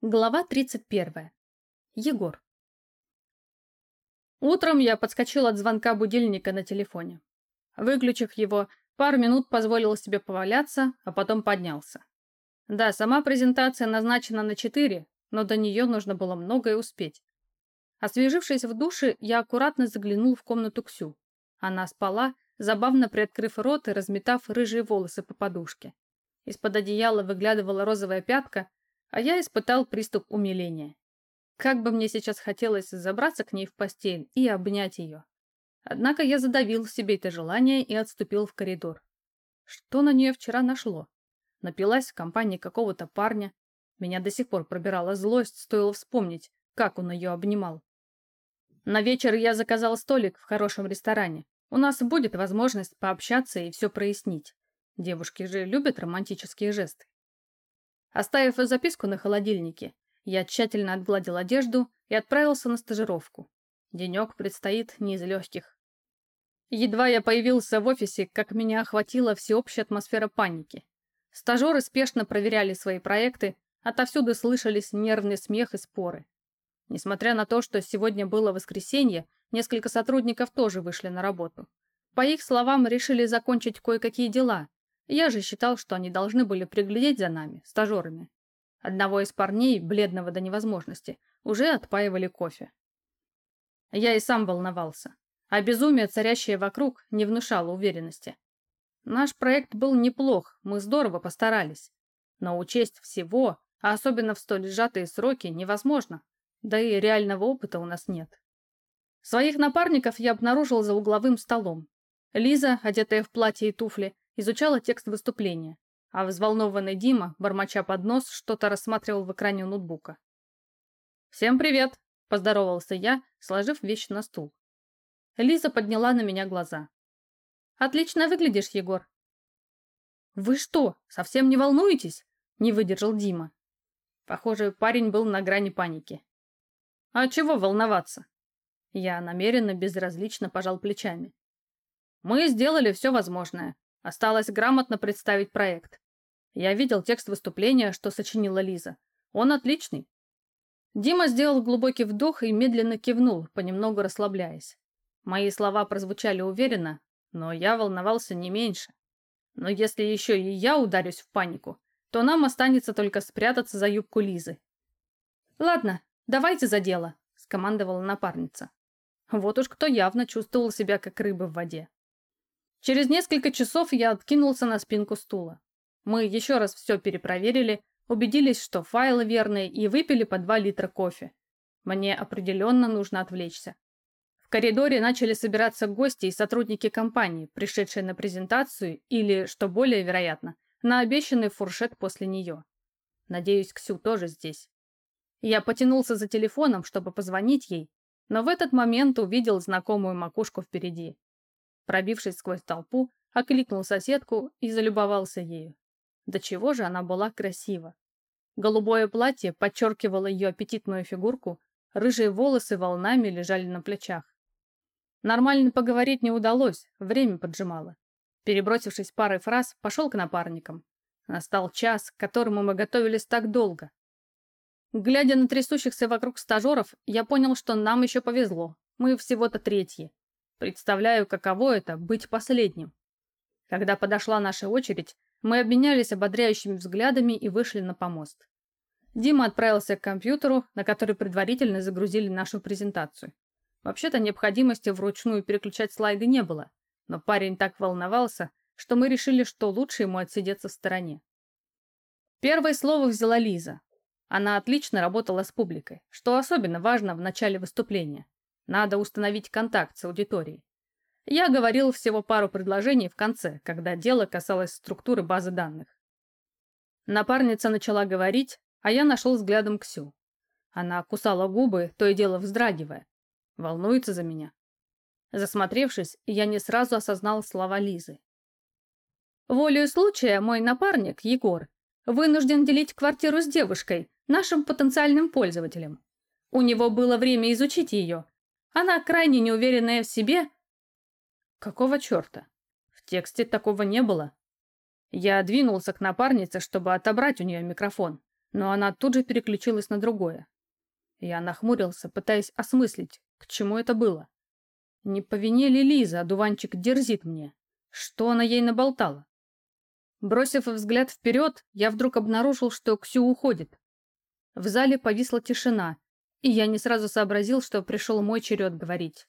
Глава 31. Егор. Утром я подскочил от звонка будильника на телефоне. Выключив его, пару минут позволил себе поваляться, а потом поднялся. Да, сама презентация назначена на 4, но до нее нужно было многое успеть. Освежившись в душе, я аккуратно заглянул в комнату Ксю. Она спала, забавно приоткрыв рот и разметав рыжие волосы по подушке. Из-под одеяла выглядывала розовая пятка, а я испытал приступ умиления. Как бы мне сейчас хотелось забраться к ней в постель и обнять ее. Однако я задавил в себе это желание и отступил в коридор. Что на нее вчера нашло? Напилась в компании какого-то парня. Меня до сих пор пробирала злость, стоило вспомнить, как он ее обнимал. На вечер я заказал столик в хорошем ресторане. У нас будет возможность пообщаться и все прояснить. Девушки же любят романтические жесты. Оставив записку на холодильнике, я тщательно отгладил одежду и отправился на стажировку. Денек предстоит не из легких. Едва я появился в офисе, как меня охватила всеобщая атмосфера паники. Стажеры спешно проверяли свои проекты, отовсюду слышались нервный смех и споры. Несмотря на то, что сегодня было воскресенье, несколько сотрудников тоже вышли на работу. По их словам, решили закончить кое-какие дела, я же считал, что они должны были приглядеть за нами, стажерами. Одного из парней, бледного до невозможности, уже отпаивали кофе. Я и сам волновался, а безумие, царящее вокруг, не внушало уверенности. Наш проект был неплох, мы здорово постарались. Но учесть всего, а особенно в столь сжатые сроки, невозможно. Да и реального опыта у нас нет. Своих напарников я обнаружил за угловым столом. Лиза, одетая в платье и туфли, изучала текст выступления, а взволнованный Дима, бормоча под нос, что-то рассматривал в экране ноутбука. «Всем привет!» – поздоровался я, сложив вещи на стул. Лиза подняла на меня глаза. «Отлично выглядишь, Егор». «Вы что, совсем не волнуетесь?» – не выдержал Дима. Похоже, парень был на грани паники. «А чего волноваться?» Я намеренно безразлично пожал плечами. «Мы сделали все возможное. Осталось грамотно представить проект. Я видел текст выступления, что сочинила Лиза. Он отличный. Дима сделал глубокий вдох и медленно кивнул, понемногу расслабляясь. Мои слова прозвучали уверенно, но я волновался не меньше. Но если еще и я ударюсь в панику, то нам останется только спрятаться за юбку Лизы. «Ладно, давайте за дело», — скомандовала напарница. Вот уж кто явно чувствовал себя как рыба в воде. Через несколько часов я откинулся на спинку стула. Мы еще раз все перепроверили, убедились, что файлы верные, и выпили по 2 литра кофе. Мне определенно нужно отвлечься. В коридоре начали собираться гости и сотрудники компании, пришедшие на презентацию или, что более вероятно, на обещанный фуршет после нее. Надеюсь, Ксю тоже здесь. Я потянулся за телефоном, чтобы позвонить ей, но в этот момент увидел знакомую макушку впереди. Пробившись сквозь толпу, окликнул соседку и залюбовался ею. До чего же она была красива. Голубое платье подчеркивало ее аппетитную фигурку, рыжие волосы волнами лежали на плечах. Нормально поговорить не удалось, время поджимало. Перебросившись парой фраз, пошел к напарникам. Настал час, к которому мы готовились так долго. Глядя на трясущихся вокруг стажеров, я понял, что нам еще повезло. Мы всего-то третьи. Представляю, каково это — быть последним. Когда подошла наша очередь, мы обменялись ободряющими взглядами и вышли на помост. Дима отправился к компьютеру, на который предварительно загрузили нашу презентацию. Вообще-то необходимости вручную переключать слайды не было, но парень так волновался, что мы решили, что лучше ему отсидеться в стороне. Первое слово взяла Лиза. Она отлично работала с публикой, что особенно важно в начале выступления. Надо установить контакт с аудиторией. Я говорил всего пару предложений в конце, когда дело касалось структуры базы данных. Напарница начала говорить, а я нашел взглядом Ксю. Она кусала губы, то и дело вздрагивая. Волнуется за меня. Засмотревшись, я не сразу осознал слова Лизы. Волею случая мой напарник, Егор, вынужден делить квартиру с девушкой, нашим потенциальным пользователем. У него было время изучить ее, она крайне неуверенная в себе. Какого черта? В тексте такого не было. Я двинулся к напарнице, чтобы отобрать у нее микрофон. но она тут же переключилась на другое. Я нахмурился, пытаясь осмыслить, к чему это было. Не по вине ли Лиза, одуванчик дерзит мне? Что она ей наболтала? Бросив взгляд вперед, я вдруг обнаружил, что Ксю уходит. В зале повисла тишина, и я не сразу сообразил, что пришел мой черед говорить.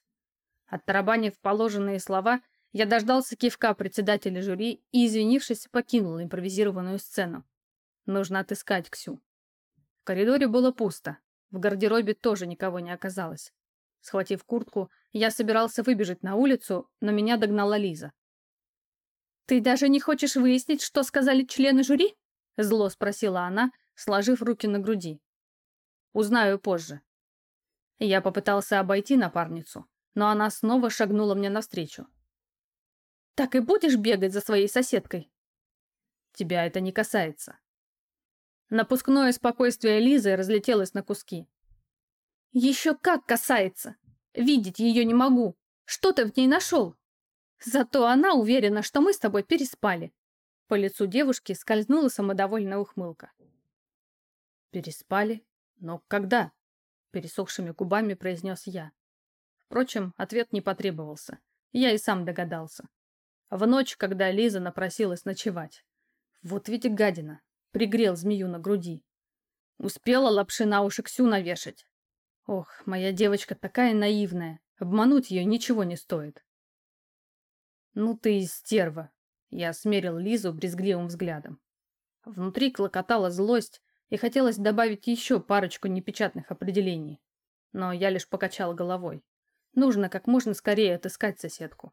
Оттарабанив положенные слова, я дождался кивка председателя жюри и, извинившись, покинул импровизированную сцену. Нужно отыскать Ксю. В коридоре было пусто. В гардеробе тоже никого не оказалось. Схватив куртку, я собирался выбежать на улицу, но меня догнала Лиза. «Ты даже не хочешь выяснить, что сказали члены жюри?» Зло спросила она, сложив руки на груди. «Узнаю позже». Я попытался обойти напарницу, но она снова шагнула мне навстречу. «Так и будешь бегать за своей соседкой?» «Тебя это не касается». Напускное спокойствие Лизы разлетелось на куски. «Еще как касается! Видеть ее не могу! Что ты в ней нашел?» Зато она уверена, что мы с тобой переспали. По лицу девушки скользнула самодовольная ухмылка. Переспали? Но когда? Пересохшими губами произнес я. Впрочем, ответ не потребовался. Я и сам догадался. В ночь, когда Лиза напросилась ночевать. Вот ведь гадина. Пригрел змею на груди. Успела лапши на уши Ксю навешать. Ох, моя девочка такая наивная. Обмануть ее ничего не стоит. «Ну ты и стерва!» Я смерил Лизу брезгливым взглядом. Внутри клокотала злость, и хотелось добавить еще парочку непечатных определений. Но я лишь покачал головой. Нужно как можно скорее отыскать соседку.